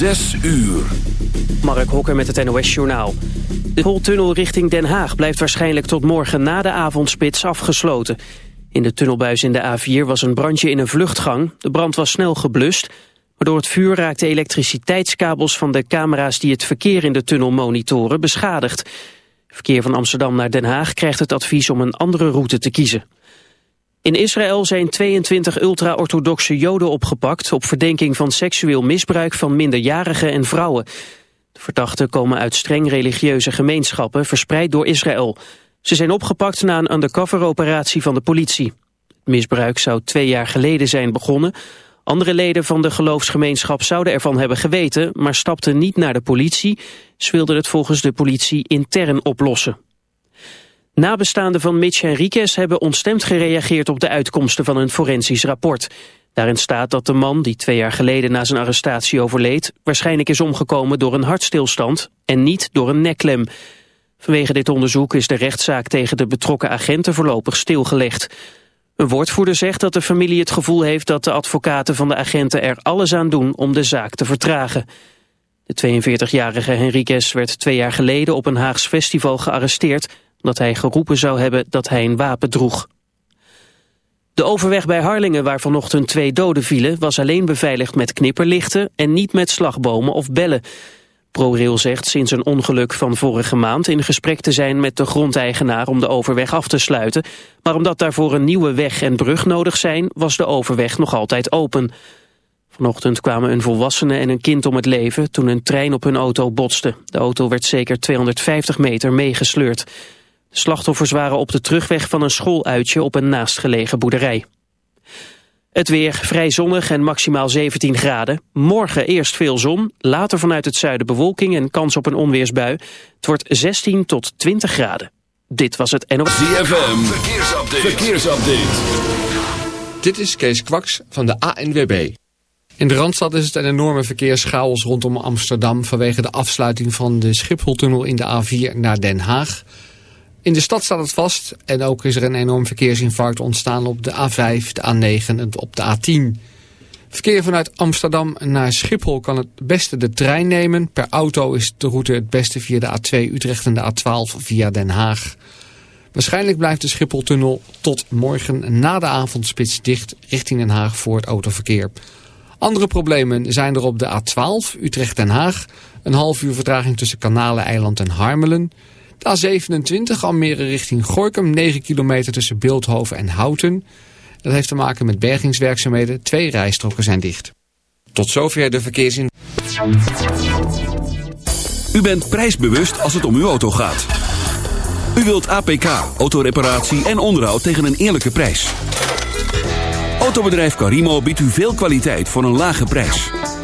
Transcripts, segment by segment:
Zes uur. Mark Hokker met het NOS Journaal. De Holtunnel richting Den Haag blijft waarschijnlijk tot morgen na de avondspits afgesloten. In de tunnelbuis in de A4 was een brandje in een vluchtgang. De brand was snel geblust, maar door het vuur raakten elektriciteitskabels van de camera's die het verkeer in de tunnel monitoren beschadigd. Verkeer van Amsterdam naar Den Haag krijgt het advies om een andere route te kiezen. In Israël zijn 22 ultra-orthodoxe joden opgepakt... op verdenking van seksueel misbruik van minderjarigen en vrouwen. De verdachten komen uit streng religieuze gemeenschappen... verspreid door Israël. Ze zijn opgepakt na een undercover-operatie van de politie. Het misbruik zou twee jaar geleden zijn begonnen. Andere leden van de geloofsgemeenschap zouden ervan hebben geweten... maar stapten niet naar de politie. Ze wilden het volgens de politie intern oplossen. Nabestaanden van Mitch Henriquez hebben ontstemd gereageerd op de uitkomsten van een forensisch rapport. Daarin staat dat de man, die twee jaar geleden na zijn arrestatie overleed, waarschijnlijk is omgekomen door een hartstilstand en niet door een nekklem. Vanwege dit onderzoek is de rechtszaak tegen de betrokken agenten voorlopig stilgelegd. Een woordvoerder zegt dat de familie het gevoel heeft dat de advocaten van de agenten er alles aan doen om de zaak te vertragen. De 42-jarige Henriquez werd twee jaar geleden op een Haags festival gearresteerd omdat hij geroepen zou hebben dat hij een wapen droeg. De overweg bij Harlingen waar vanochtend twee doden vielen... was alleen beveiligd met knipperlichten en niet met slagbomen of bellen. ProRail zegt sinds een ongeluk van vorige maand in gesprek te zijn met de grondeigenaar om de overweg af te sluiten. Maar omdat daarvoor een nieuwe weg en brug nodig zijn, was de overweg nog altijd open. Vanochtend kwamen een volwassene en een kind om het leven toen een trein op hun auto botste. De auto werd zeker 250 meter meegesleurd. De slachtoffers waren op de terugweg van een schooluitje op een naastgelegen boerderij. Het weer vrij zonnig en maximaal 17 graden. Morgen eerst veel zon, later vanuit het zuiden bewolking en kans op een onweersbui. Het wordt 16 tot 20 graden. Dit was het NOS. ZFM, verkeersupdate. verkeersupdate. Dit is Kees Kwaks van de ANWB. In de Randstad is het een enorme verkeerschaos rondom Amsterdam... vanwege de afsluiting van de Schipholtunnel in de A4 naar Den Haag... In de stad staat het vast en ook is er een enorm verkeersinfarct ontstaan op de A5, de A9 en op de A10. Verkeer vanuit Amsterdam naar Schiphol kan het beste de trein nemen. Per auto is de route het beste via de A2 Utrecht en de A12 via Den Haag. Waarschijnlijk blijft de Schipholtunnel tot morgen na de avondspits dicht richting Den Haag voor het autoverkeer. Andere problemen zijn er op de A12 Utrecht-Den Haag. Een half uur vertraging tussen Kanalen, Eiland en Harmelen. De A27 Almere richting Gorkum, 9 kilometer tussen Beeldhoven en Houten. Dat heeft te maken met bergingswerkzaamheden. Twee rijstroken zijn dicht. Tot zover de verkeersin. U bent prijsbewust als het om uw auto gaat. U wilt APK, autoreparatie en onderhoud tegen een eerlijke prijs. Autobedrijf Carimo biedt u veel kwaliteit voor een lage prijs.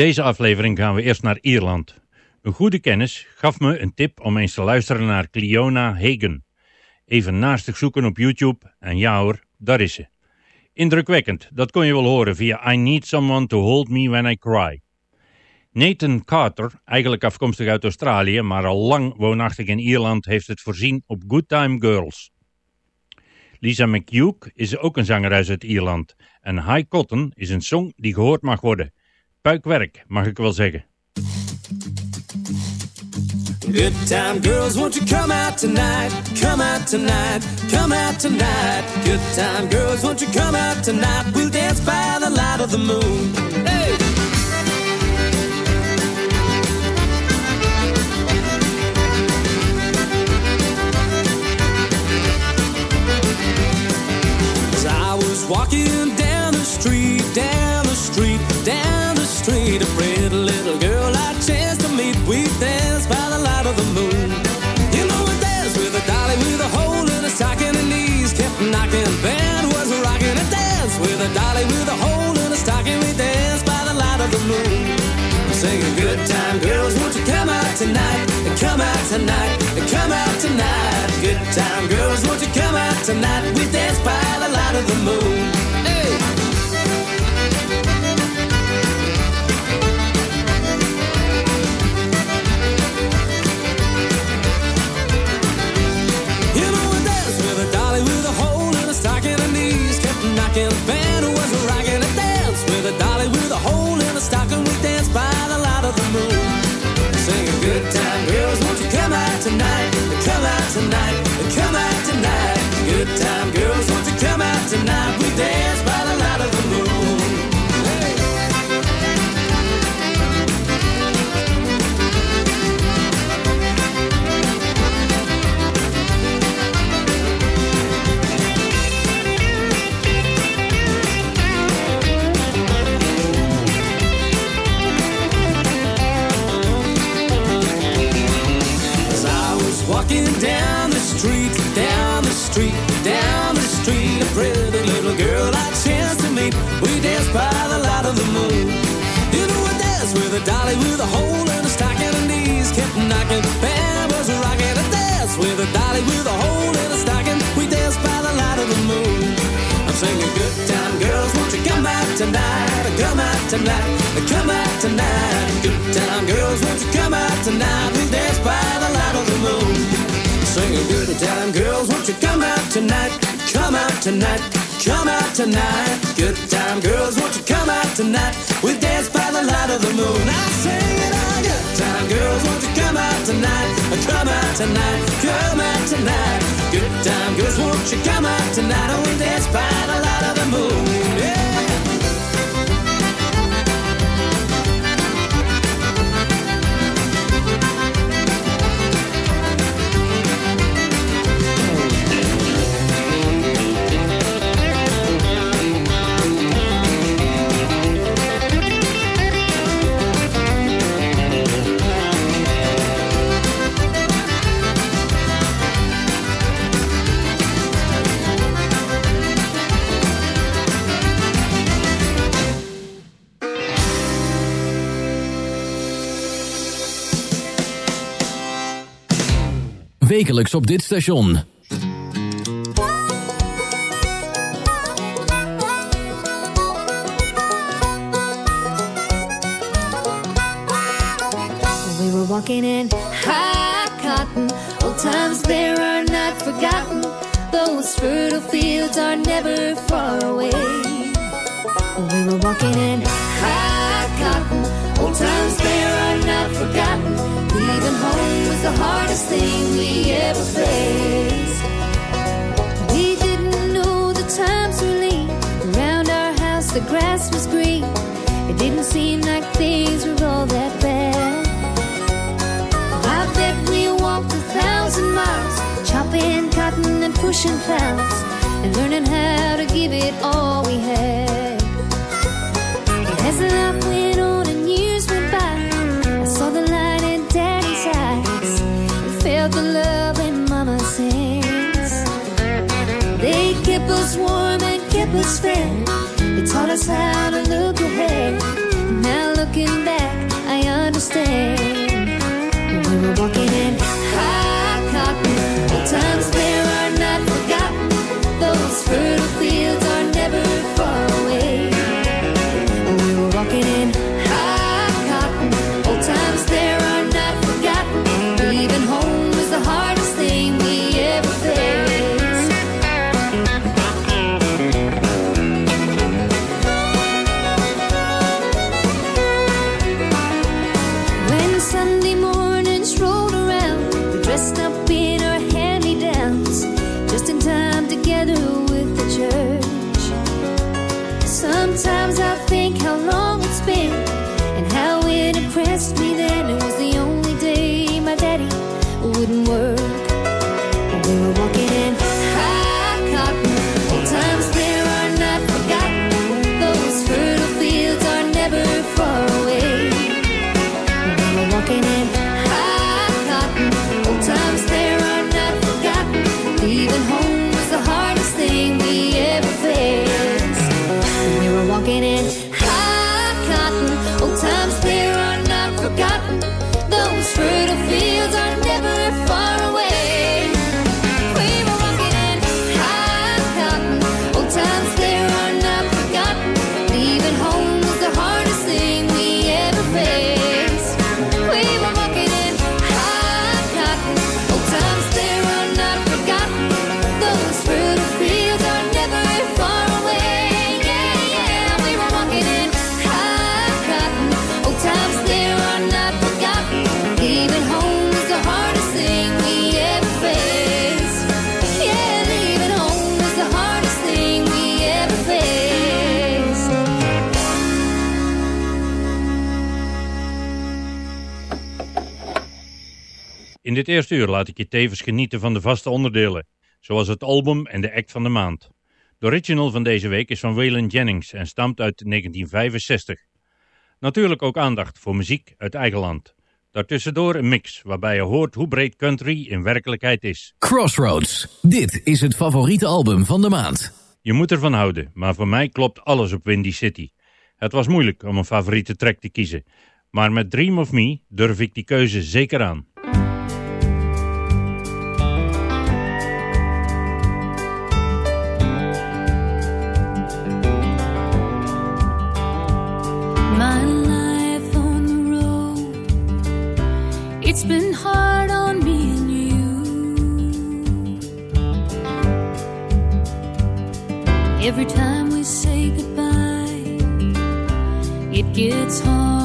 Deze aflevering gaan we eerst naar Ierland. Een goede kennis gaf me een tip om eens te luisteren naar Cleona Hagen. Even naastig zoeken op YouTube en ja hoor, daar is ze. Indrukwekkend, dat kon je wel horen via I Need Someone to Hold Me When I Cry. Nathan Carter, eigenlijk afkomstig uit Australië, maar al lang woonachtig in Ierland, heeft het voorzien op Good Time Girls. Lisa McHugh is ook een zangeres uit Ierland. En High Cotton is een song die gehoord mag worden. Mag ik wel zeggen. Good time girls, won't you come out tonight? Come out tonight, come out tonight. Good time girls, won't you come out tonight? We'll dance by the light of the moon. Hey! As I was walking down the street, down the street, street, a pretty little girl I chanced to meet. We danced by the light of the moon. You know, we danced with a dolly with a hole in her stocking and knees kept knocking. Band was rocking a dance with a dolly with a hole in her stocking. We danced by the light of the moon. Singing good time girls, won't you come out tonight? And Come out tonight, and come out tonight. Good time girls, won't you come out tonight? We dance by the light of the moon. Dance tonight, come out tonight. Good time girls, won't you come out tonight? We dance by the light of the moon. Singing good time girls, won't you come out tonight? Come out tonight, come out tonight. Good time girls, won't you come out tonight? We dance by the light of the moon. I sing it all. Good time girls, won't you come out tonight? Come out tonight, come out tonight. Good time girls, won't you come out tonight? We dance by the light of the moon. Yeah. Wekelijks op dit station. We were walking in high cotton. Old times there are not forgotten. Those fertile fields are never far away. We were walking in high times there are not forgotten. Leaving home was the hardest thing we ever faced. We didn't know the times were lean. Around our house, the grass was green. It didn't seem like things were all that bad. I bet we walked a thousand miles, chopping cotton and pushing plows, and learning how to give it all we had. Fed. They taught us how to look ahead. Now looking back, I understand. Dit eerste uur laat ik je tevens genieten van de vaste onderdelen, zoals het album en de act van de maand. De original van deze week is van Waylon Jennings en stamt uit 1965. Natuurlijk ook aandacht voor muziek uit eigen land. Daartussendoor een mix waarbij je hoort hoe breed country in werkelijkheid is. Crossroads. Dit is het favoriete album van de maand. Je moet ervan houden, maar voor mij klopt alles op Windy City. Het was moeilijk om een favoriete track te kiezen, maar met Dream of Me durf ik die keuze zeker aan. It's been hard on me and you. Every time we say goodbye, it gets harder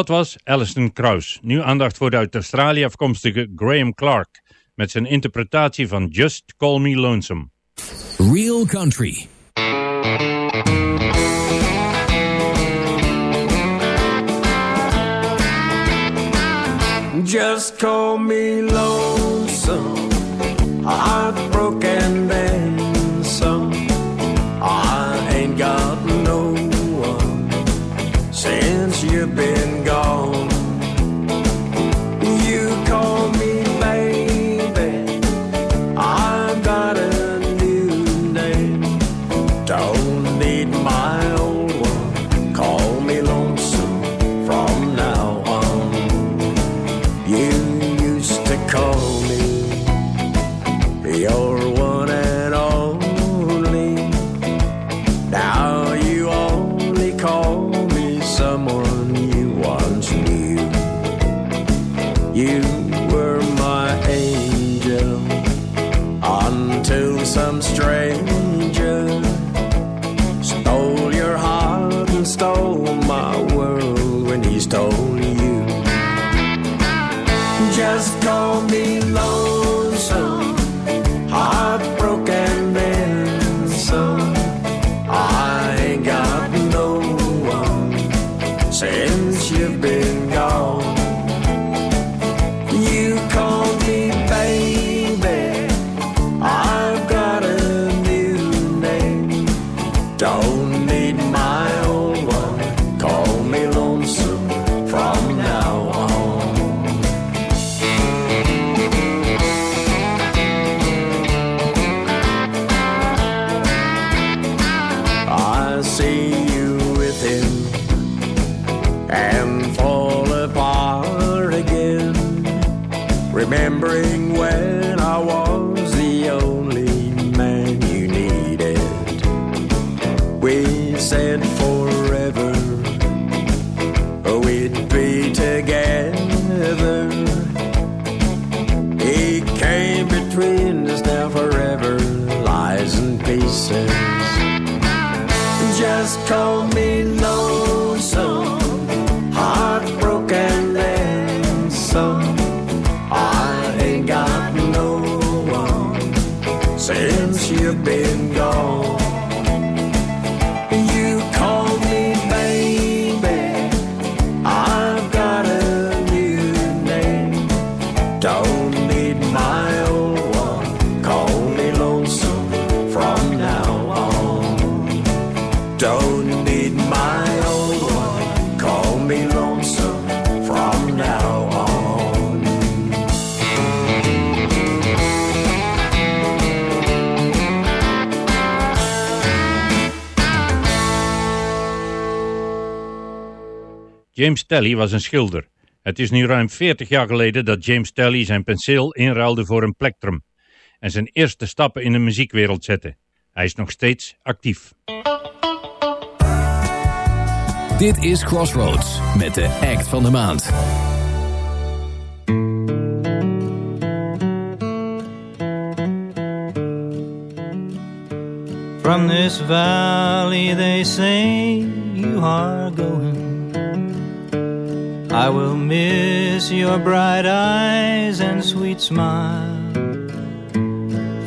Dat was Alison Kruis, Nu aandacht voor de uit Australië afkomstige Graham Clark met zijn interpretatie van Just Call Me Lonesome. Real Country Just call me lonesome, heartbroken man. remembering James Talley was een schilder. Het is nu ruim 40 jaar geleden dat James Talley zijn penseel inruilde voor een plektrum en zijn eerste stappen in de muziekwereld zette. Hij is nog steeds actief. Dit is Crossroads met de act van de maand. From this valley they say you are going. I will miss your bright eyes and sweet smile.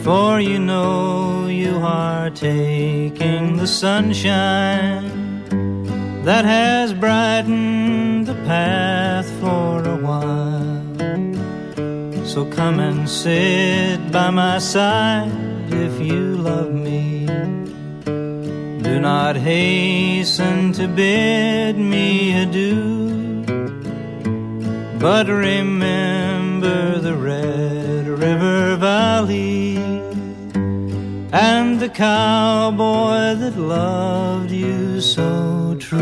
For you know you are taking the sunshine that has brightened the path for a while. So come and sit by my side if you love me. Do not hasten to bid me adieu, but remember the Red River Valley and the cowboy that loved you so true.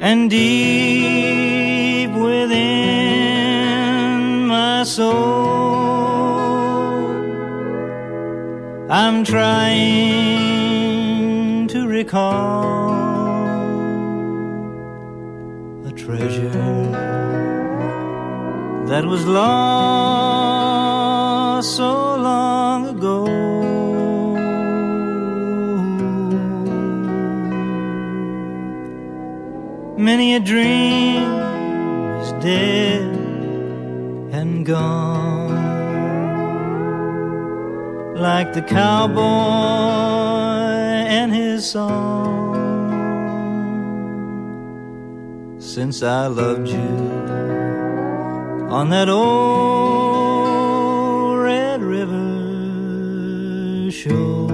And deep within my soul, I'm trying to recall a treasure that was lost so long ago. Many a dream is dead and gone, like the cowboy and his song. Since I loved you on that old Red River shore.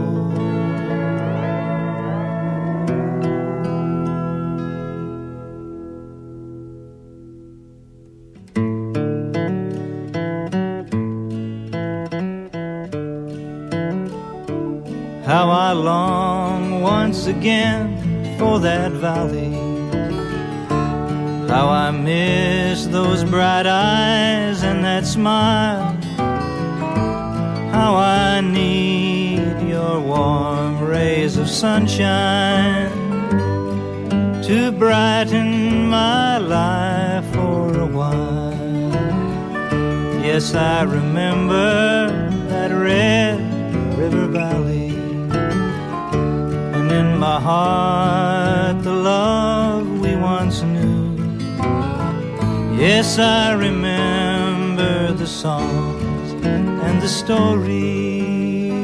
How I long once again for that valley. How I miss those bright eyes and that smile. How I need your warm rays of sunshine to brighten my life for a while. Yes, I remember that red river valley. My heart, the love we once knew. Yes, I remember the songs and the stories.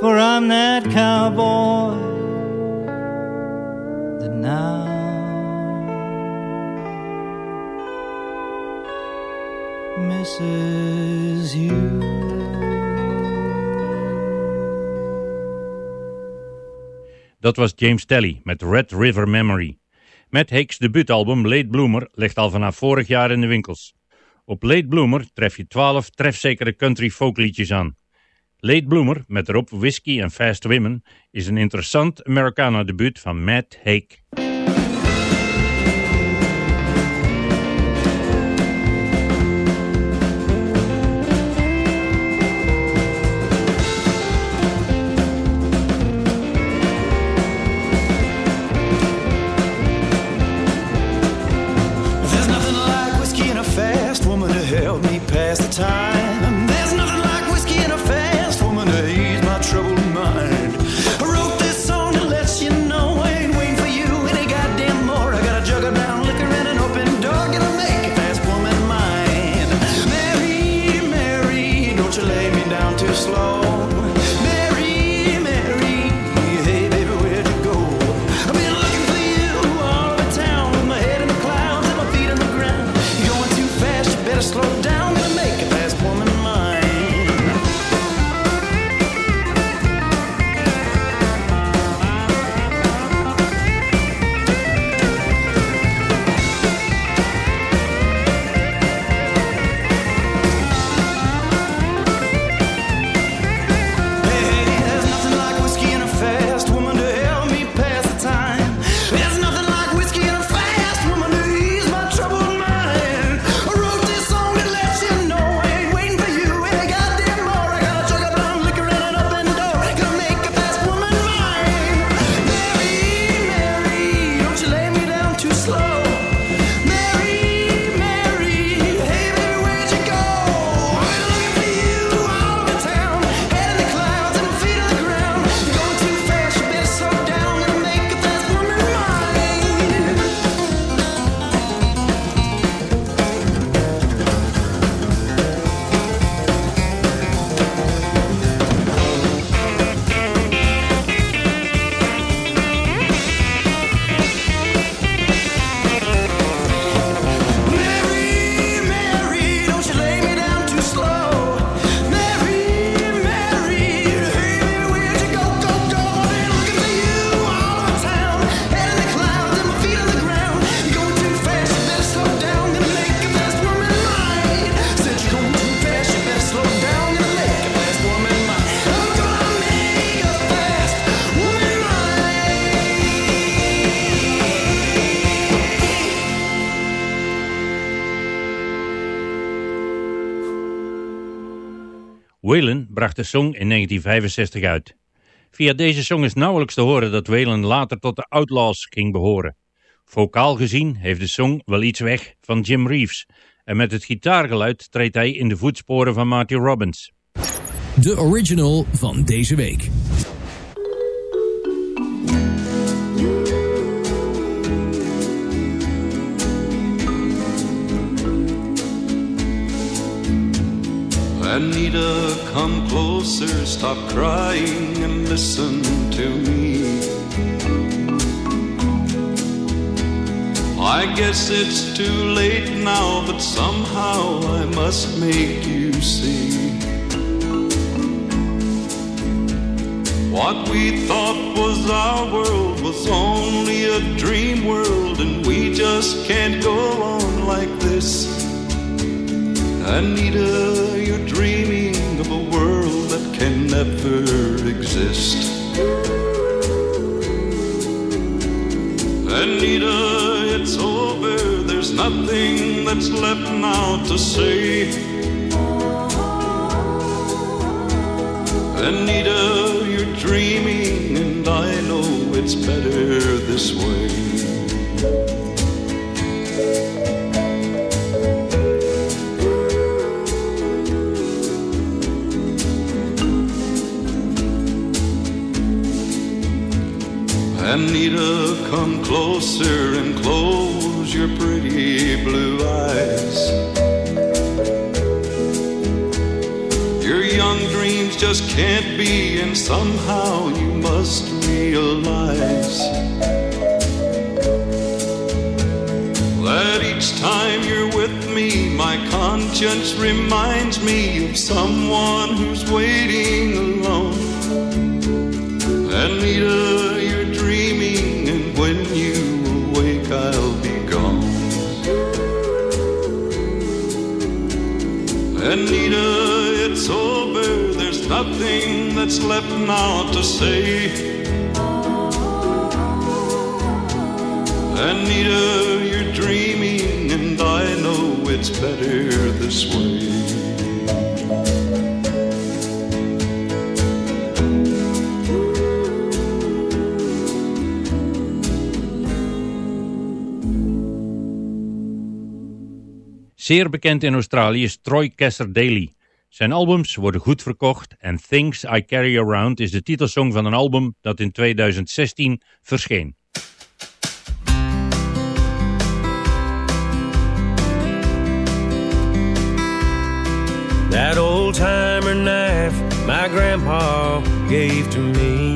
For I'm that cowboy Dat was James Talley met Red River Memory. Matt Hicks' debuutalbum Late Bloomer ligt al vanaf vorig jaar in de winkels. Op Late Bloomer tref je 12 trefzekere country folkliedjes aan. Late Bloomer met erop Whiskey and Fast Women is een interessant Americana debuut van Matt Hake. Waylon bracht de song in 1965 uit. Via deze song is nauwelijks te horen dat Waylon later tot de Outlaws ging behoren. Vokaal gezien heeft de song wel iets weg van Jim Reeves. En met het gitaargeluid treedt hij in de voetsporen van Marty Robbins. De original van deze week. Anita, come closer, stop crying and listen to me. I guess it's too late now, but somehow I must make you see. What we thought was our world was only a dream world, and we just can't go on like this. Anita, you're dreaming of a world that can never exist. Anita, it's over, there's nothing that's left now to say. Anita, you're dreaming, and I know it's better this way. Anita, come closer and close your pretty blue eyes. Your young dreams just can't be, and somehow you must realize that each time you're with me, my conscience reminds me of someone who's waiting alone. Anita, nothing that's left now to say. Anita, you're dreaming, and I know it's better this way. Zeer bekend in Australië is Troy Cassar-Daley. Zijn albums worden goed verkocht en Things I Carry Around is de titelsong van een album dat in 2016 verscheen. That old timer knife my grandpa gave to me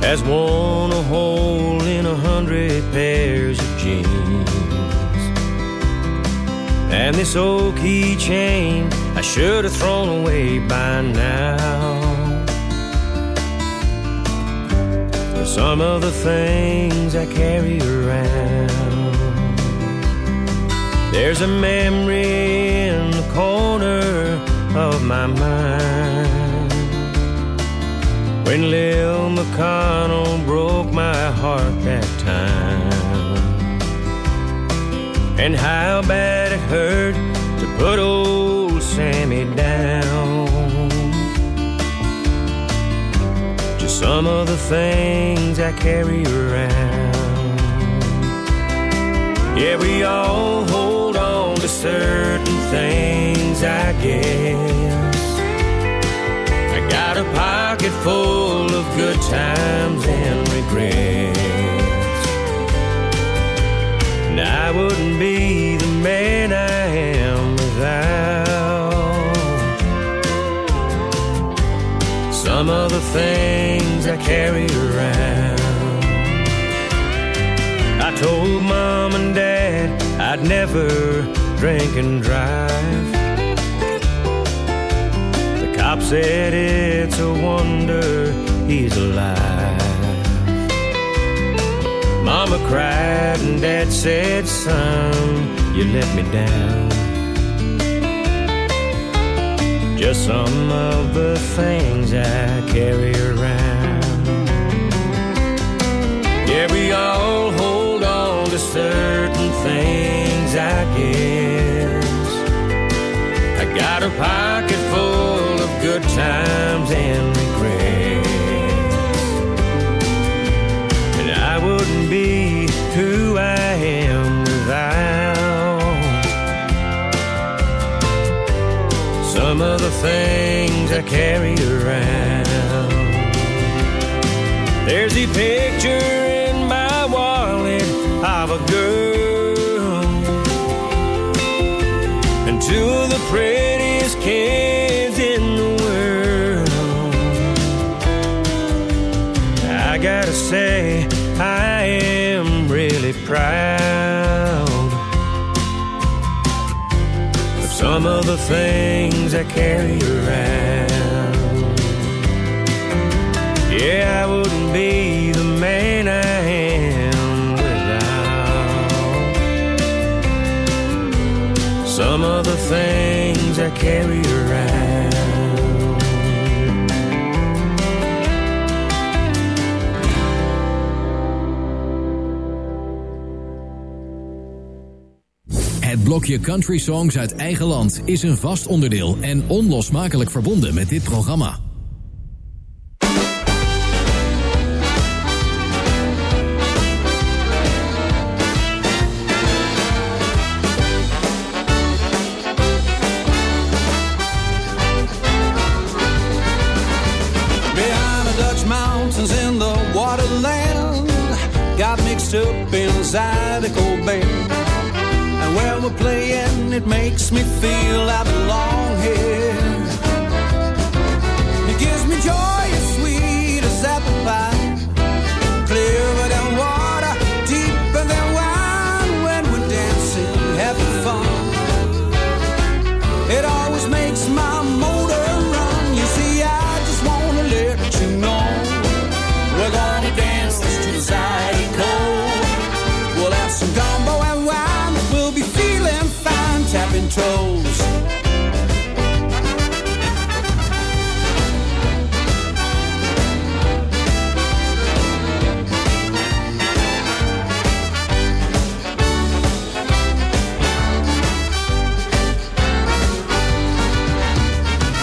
has worn a hole in a hundred pairs of jeans. And this old keychain I should have thrown away by now. Some of the things I carry around. There's a memory in the corner of my mind when Lil McConnell broke my heart that time, and how bad it hurt to put old Sammy down. Just some of the things I carry around. Yeah, we all hold on to certain things, I guess. I got a pocket full of good times and regrets. And I wouldn't be the man I am without some of the things I carry around. I told mom and dad I'd never drink and drive. The cop said it's a wonder he's alive. Mama cried and dad said, son, you let me down. Just some of the things I carry around. Yeah, we all hold on to certain things, I guess. I got a pocket full of good times and regrets. Of the things I carry around. There's a picture in my wallet of a girl and two of the prettiest kids in the world. I gotta say, I am really proud some of the things I carry around. Yeah, I wouldn't be the man I am without some of the things I carry around. Blokje country songs uit eigen land is een vast onderdeel en onlosmakelijk verbonden met dit programma.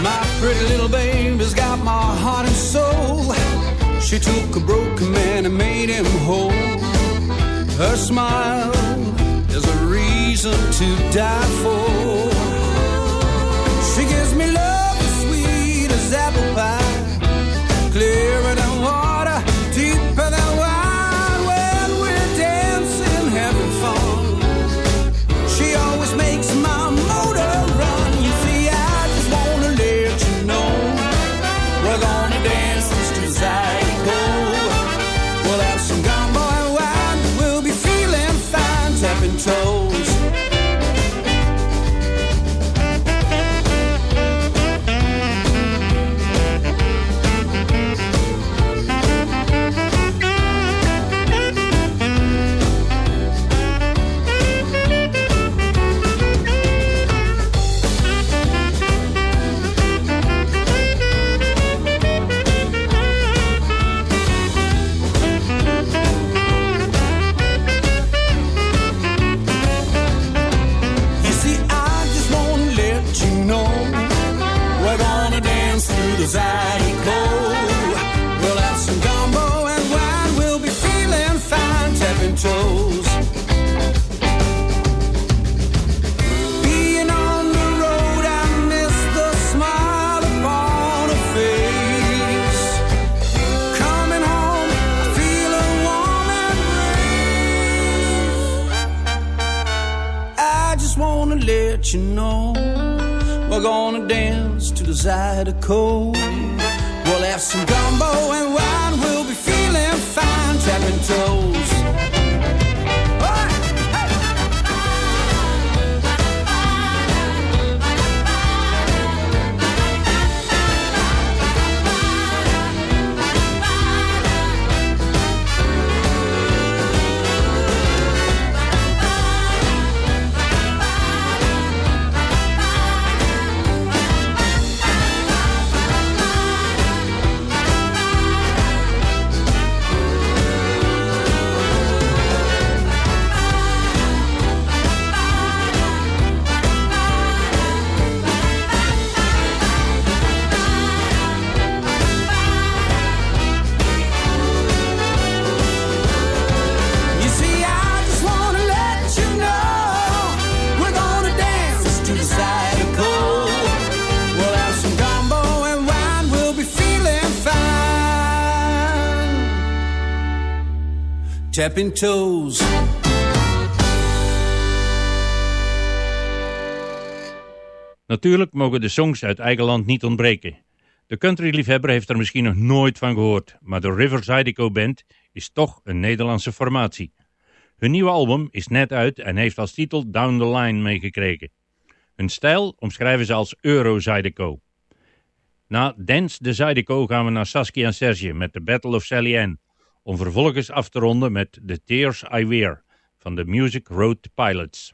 My pretty little baby's got my heart and soul. She took a broken man and made him whole. Her smile is a reason to die for. You know we're gonna dance to the Zydeco. We'll have some gumbo and wine. We'll be feeling fine, tapping toes. Tapping Toes. Natuurlijk mogen de songs uit eigen land niet ontbreken. De countryliefhebber heeft er misschien nog nooit van gehoord, maar de Riverside Zydeco Band is toch een Nederlandse formatie. Hun nieuwe album is net uit en heeft als titel Down the Line meegekregen. Hun stijl omschrijven ze als Euro Zydeco. Na Dance the Zydeco gaan we naar Saskia en Serge met The Battle of Sally Ann om vervolgens af te ronden met The Tears I Wear van de Music Road Pilots.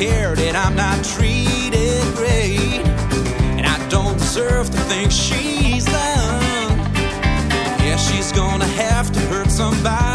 cared and I'm not treated great. And I don't deserve to think she's done. Yeah, she's gonna have to hurt somebody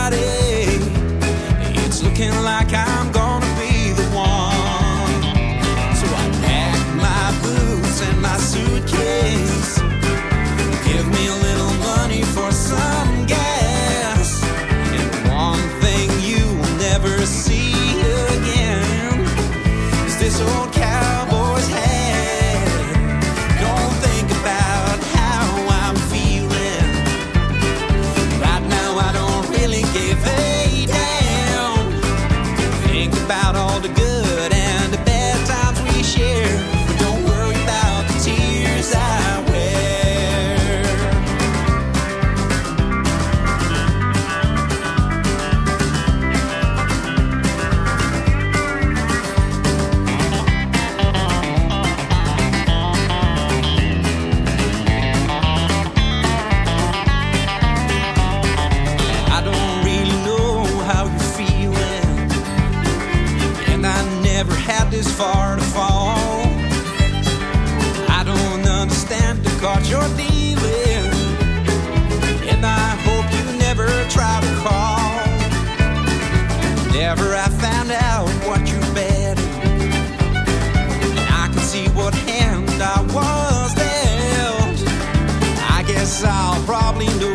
probably knew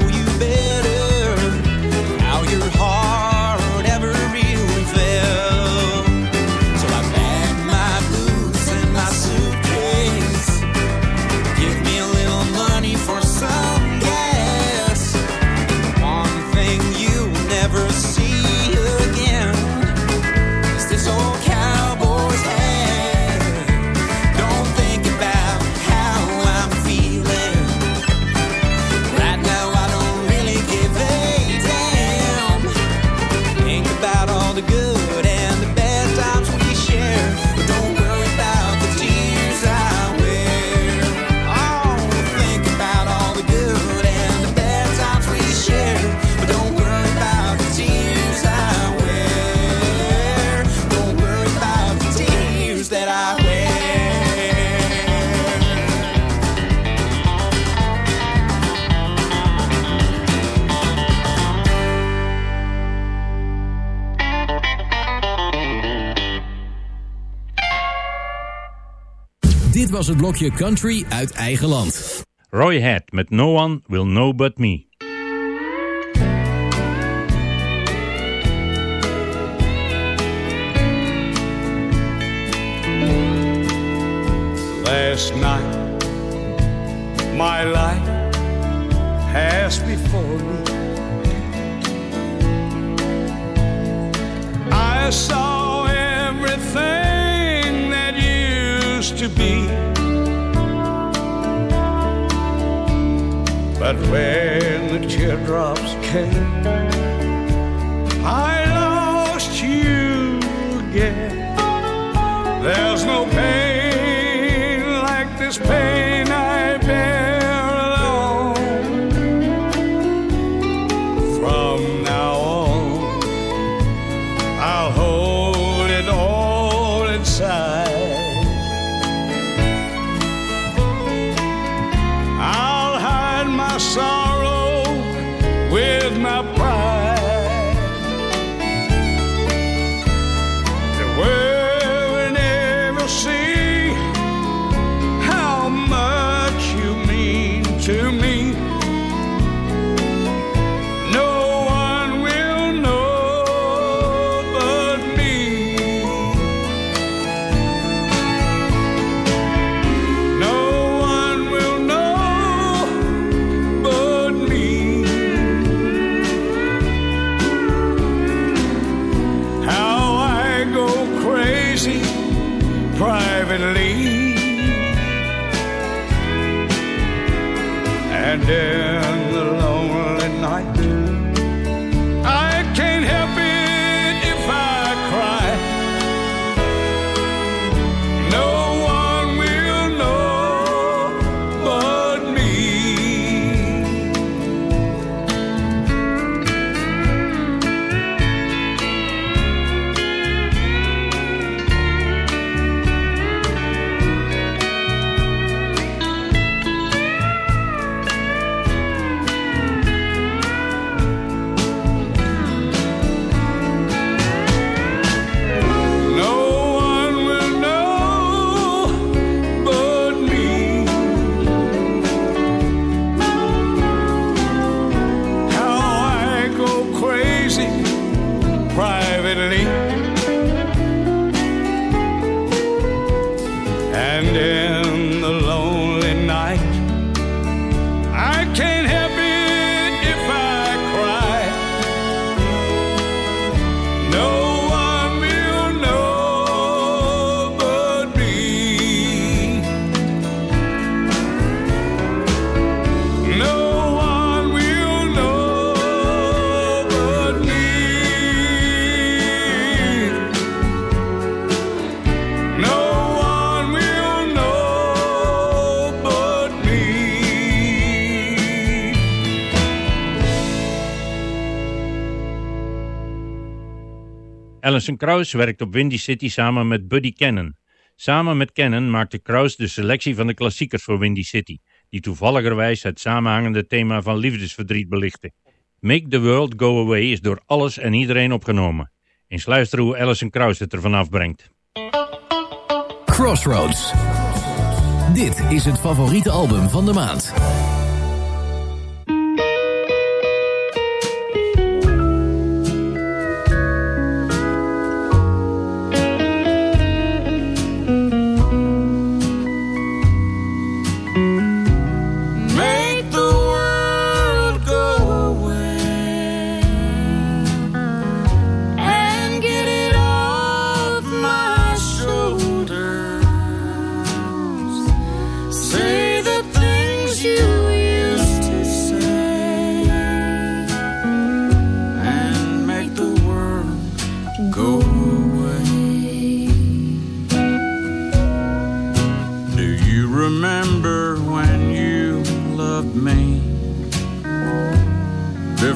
was het blokje country uit eigen land. Roy Head met No One Will Know But Me. Last night, my life has before me. I saw everything. to be. But when the teardrops came, I lost you again. There's no Alison Kraus werkt op Windy City samen met Buddy Cannon. Samen met Cannon maakte Kraus de selectie van de klassiekers voor Windy City, die toevalligerwijs het samenhangende thema van liefdesverdriet belichten. Make the World Go Away is door alles en iedereen opgenomen. Eens luisteren hoe Alison Kraus het ervan afbrengt. Crossroads. Dit is het favoriete album van de maand.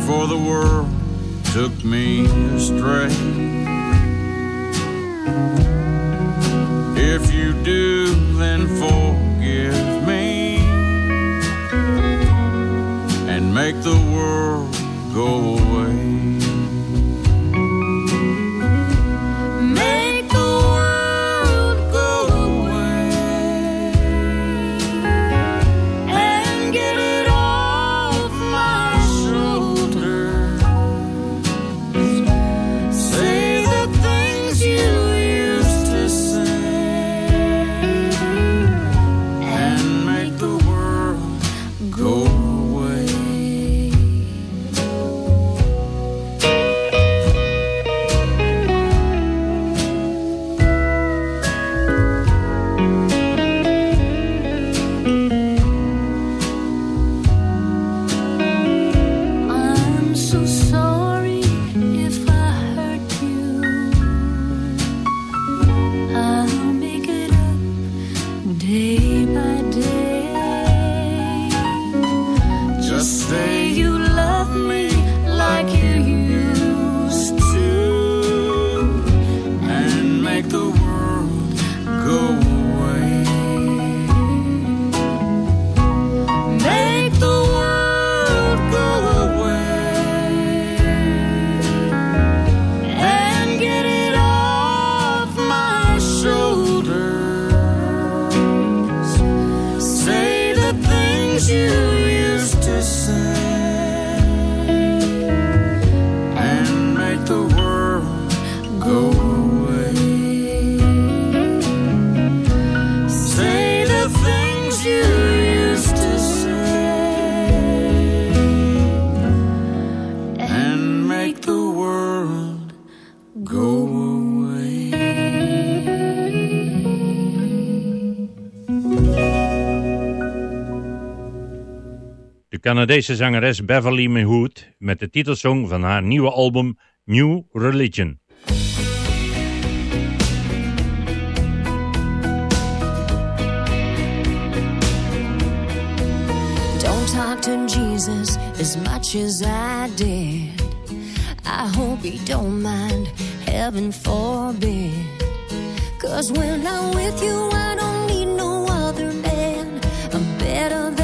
for the world took me astray. If you do, then forgive me and make the world go away. Canadese zangeres Beverly Mehood met de titelsong van haar nieuwe album New Religion. Don't talk to Jesus as much as I did. I hope you don't mind, heaven forbid. Cause when I'm with you, I don't need no other man. I'm better than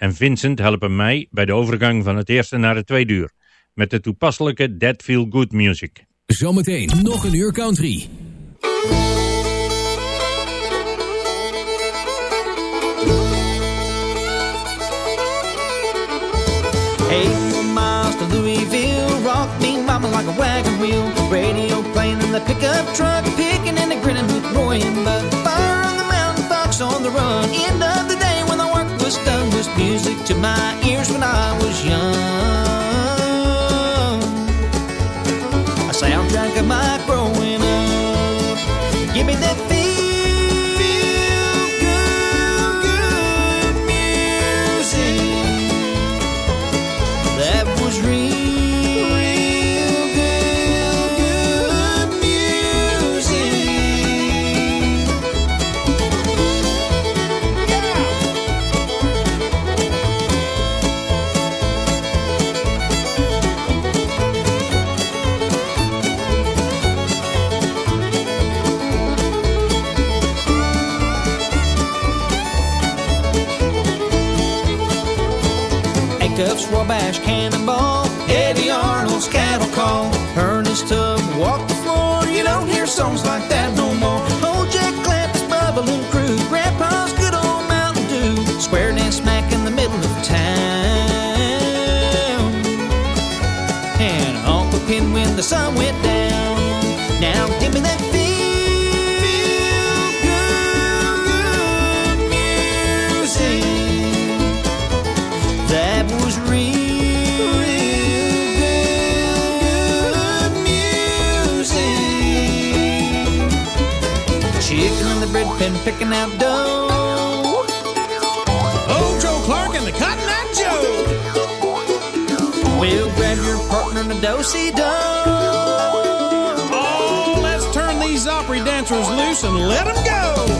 en Vincent helpen mij bij de overgang van het eerste naar het tweede uur. Met de toepasselijke That Feel Good music. Zometeen nog een uur country. Eight more miles to Louisville, rock me mama like a wagon wheel. Radio playing in the pickup truck, picking and a grinning with Roy and Bud. To my ears when I was young. In the bread pan picking out dough. Old Joe Clark and the Cotton Eye Joe. Well, grab your partner in a do-si-do. Oh, let's turn these Opry dancers loose and let them go.